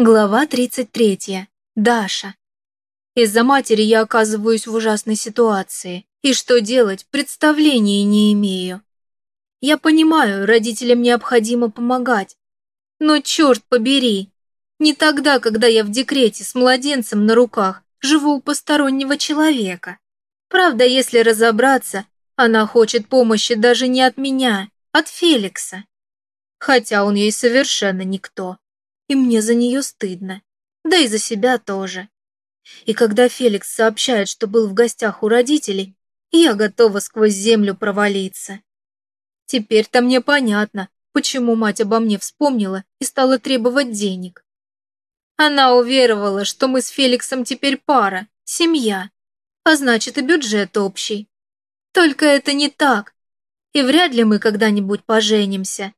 Глава 33. Даша. Из-за матери я оказываюсь в ужасной ситуации, и что делать, представления не имею. Я понимаю, родителям необходимо помогать, но черт побери, не тогда, когда я в декрете с младенцем на руках живу у постороннего человека. Правда, если разобраться, она хочет помощи даже не от меня, от Феликса. Хотя он ей совершенно никто и мне за нее стыдно. Да и за себя тоже. И когда Феликс сообщает, что был в гостях у родителей, я готова сквозь землю провалиться. Теперь-то мне понятно, почему мать обо мне вспомнила и стала требовать денег. Она уверовала, что мы с Феликсом теперь пара, семья, а значит и бюджет общий. Только это не так, и вряд ли мы когда-нибудь поженимся.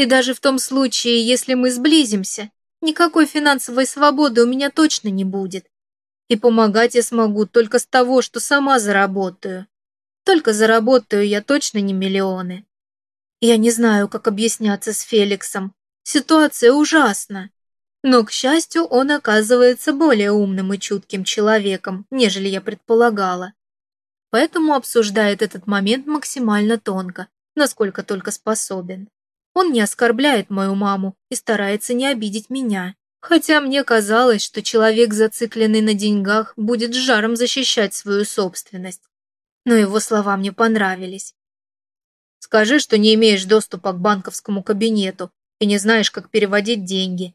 И даже в том случае, если мы сблизимся, никакой финансовой свободы у меня точно не будет. И помогать я смогу только с того, что сама заработаю. Только заработаю я точно не миллионы. Я не знаю, как объясняться с Феликсом. Ситуация ужасна. Но, к счастью, он оказывается более умным и чутким человеком, нежели я предполагала. Поэтому обсуждает этот момент максимально тонко, насколько только способен. Он не оскорбляет мою маму и старается не обидеть меня. Хотя мне казалось, что человек, зацикленный на деньгах, будет жаром защищать свою собственность. Но его слова мне понравились. Скажи, что не имеешь доступа к банковскому кабинету и не знаешь, как переводить деньги.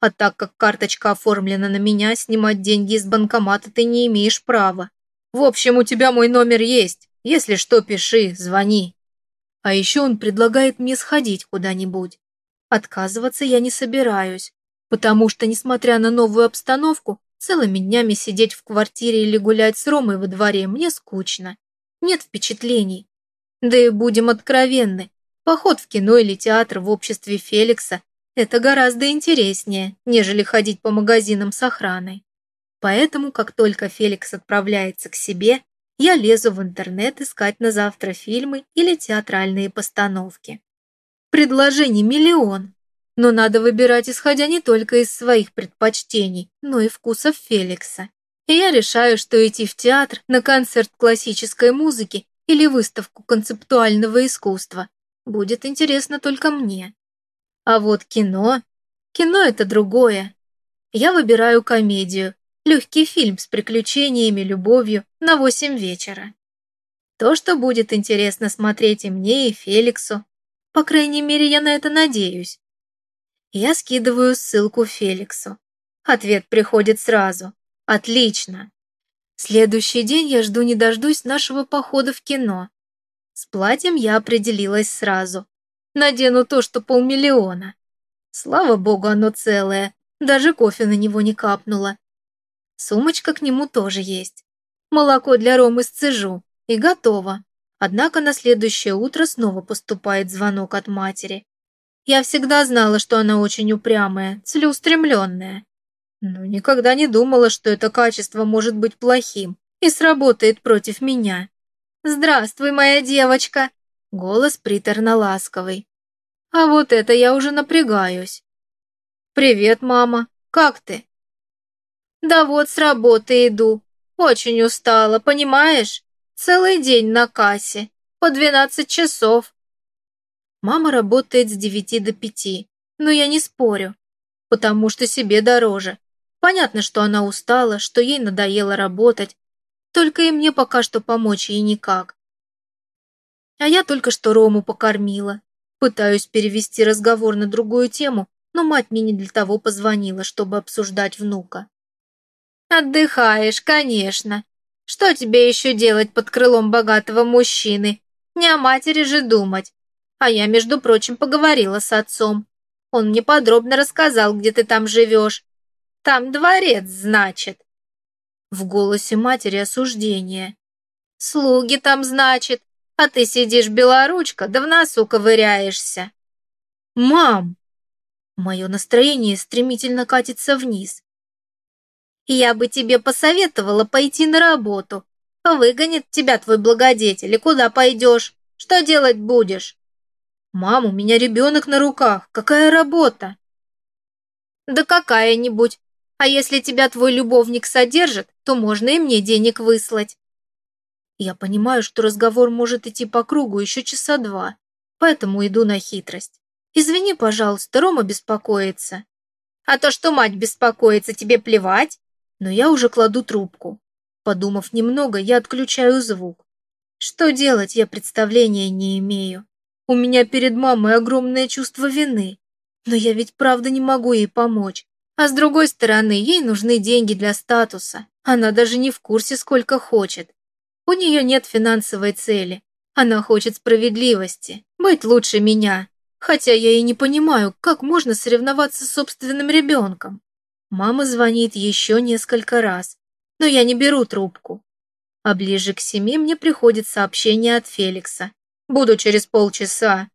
А так как карточка оформлена на меня, снимать деньги из банкомата ты не имеешь права. В общем, у тебя мой номер есть. Если что, пиши, звони. А еще он предлагает мне сходить куда-нибудь. Отказываться я не собираюсь, потому что, несмотря на новую обстановку, целыми днями сидеть в квартире или гулять с Ромой во дворе мне скучно. Нет впечатлений. Да и будем откровенны, поход в кино или театр в обществе Феликса – это гораздо интереснее, нежели ходить по магазинам с охраной. Поэтому, как только Феликс отправляется к себе, я лезу в интернет искать на завтра фильмы или театральные постановки. Предложений миллион, но надо выбирать исходя не только из своих предпочтений, но и вкусов Феликса. И я решаю, что идти в театр на концерт классической музыки или выставку концептуального искусства будет интересно только мне. А вот кино... Кино это другое. Я выбираю комедию, Легкий фильм с приключениями, любовью на восемь вечера. То, что будет интересно смотреть и мне, и Феликсу. По крайней мере, я на это надеюсь. Я скидываю ссылку Феликсу. Ответ приходит сразу. Отлично. Следующий день я жду не дождусь нашего похода в кино. С платьем я определилась сразу. Надену то, что полмиллиона. Слава богу, оно целое. Даже кофе на него не капнуло. Сумочка к нему тоже есть. Молоко для Ромы сцежу. И готово. Однако на следующее утро снова поступает звонок от матери. Я всегда знала, что она очень упрямая, целеустремленная. Но никогда не думала, что это качество может быть плохим и сработает против меня. «Здравствуй, моя девочка!» Голос приторно-ласковый. А вот это я уже напрягаюсь. «Привет, мама. Как ты?» Да вот с работы иду. Очень устала, понимаешь? Целый день на кассе. По двенадцать часов. Мама работает с девяти до пяти, но я не спорю, потому что себе дороже. Понятно, что она устала, что ей надоело работать, только и мне пока что помочь ей никак. А я только что Рому покормила. Пытаюсь перевести разговор на другую тему, но мать мне не для того позвонила, чтобы обсуждать внука. Отдыхаешь, конечно. Что тебе еще делать под крылом богатого мужчины? Не о матери же думать. А я, между прочим, поговорила с отцом. Он мне подробно рассказал, где ты там живешь. Там дворец, значит. В голосе матери осуждение. Слуги там, значит, а ты сидишь белоручка, да в носу ковыряешься. Мам! Мое настроение стремительно катится вниз. Я бы тебе посоветовала пойти на работу. Выгонит тебя твой благодетель, и куда пойдешь? Что делать будешь? Мам, у меня ребенок на руках. Какая работа? Да какая-нибудь. А если тебя твой любовник содержит, то можно и мне денег выслать. Я понимаю, что разговор может идти по кругу еще часа два, поэтому иду на хитрость. Извини, пожалуйста, Рома беспокоится. А то, что мать беспокоится, тебе плевать? Но я уже кладу трубку. Подумав немного, я отключаю звук. Что делать, я представления не имею. У меня перед мамой огромное чувство вины. Но я ведь правда не могу ей помочь. А с другой стороны, ей нужны деньги для статуса. Она даже не в курсе, сколько хочет. У нее нет финансовой цели. Она хочет справедливости, быть лучше меня. Хотя я и не понимаю, как можно соревноваться с собственным ребенком. Мама звонит еще несколько раз, но я не беру трубку. А ближе к семи мне приходит сообщение от Феликса. Буду через полчаса.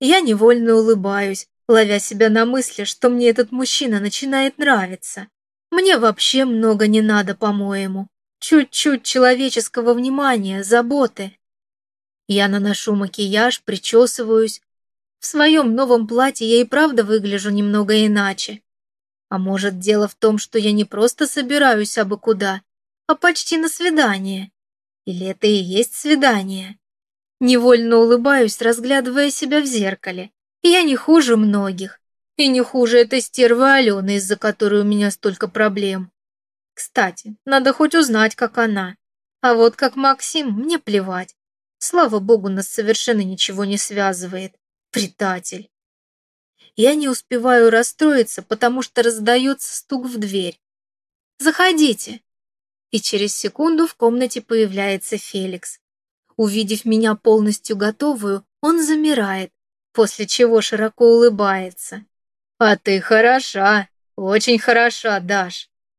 Я невольно улыбаюсь, ловя себя на мысли, что мне этот мужчина начинает нравиться. Мне вообще много не надо, по-моему. Чуть-чуть человеческого внимания, заботы. Я наношу макияж, причесываюсь. В своем новом платье я и правда выгляжу немного иначе. А может, дело в том, что я не просто собираюсь абы куда, а почти на свидание. Или это и есть свидание? Невольно улыбаюсь, разглядывая себя в зеркале. Я не хуже многих. И не хуже этой стервы Алены, из-за которой у меня столько проблем. Кстати, надо хоть узнать, как она. А вот как Максим, мне плевать. Слава богу, нас совершенно ничего не связывает. Предатель. Я не успеваю расстроиться, потому что раздается стук в дверь. «Заходите!» И через секунду в комнате появляется Феликс. Увидев меня полностью готовую, он замирает, после чего широко улыбается. «А ты хороша, очень хороша, Даш.